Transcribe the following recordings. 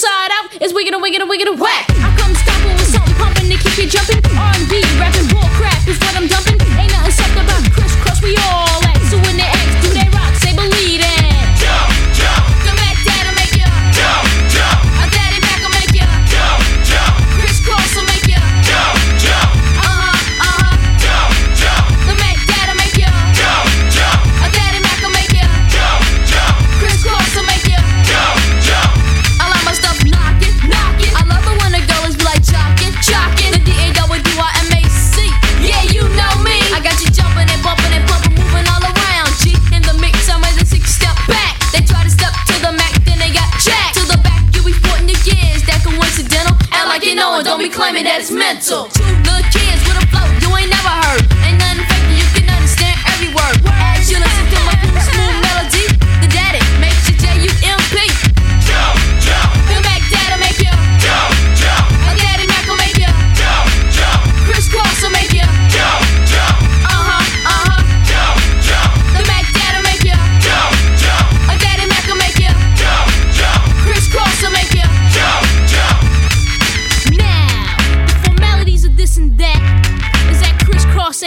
inside out. It's wiggin' and wiggin' and wiggin' and whack. I come stop with something pumping to keep you jumping. R&B rapping. mental.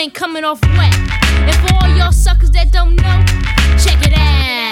ain't coming off wet. And for all y'all suckers that don't know, check it out.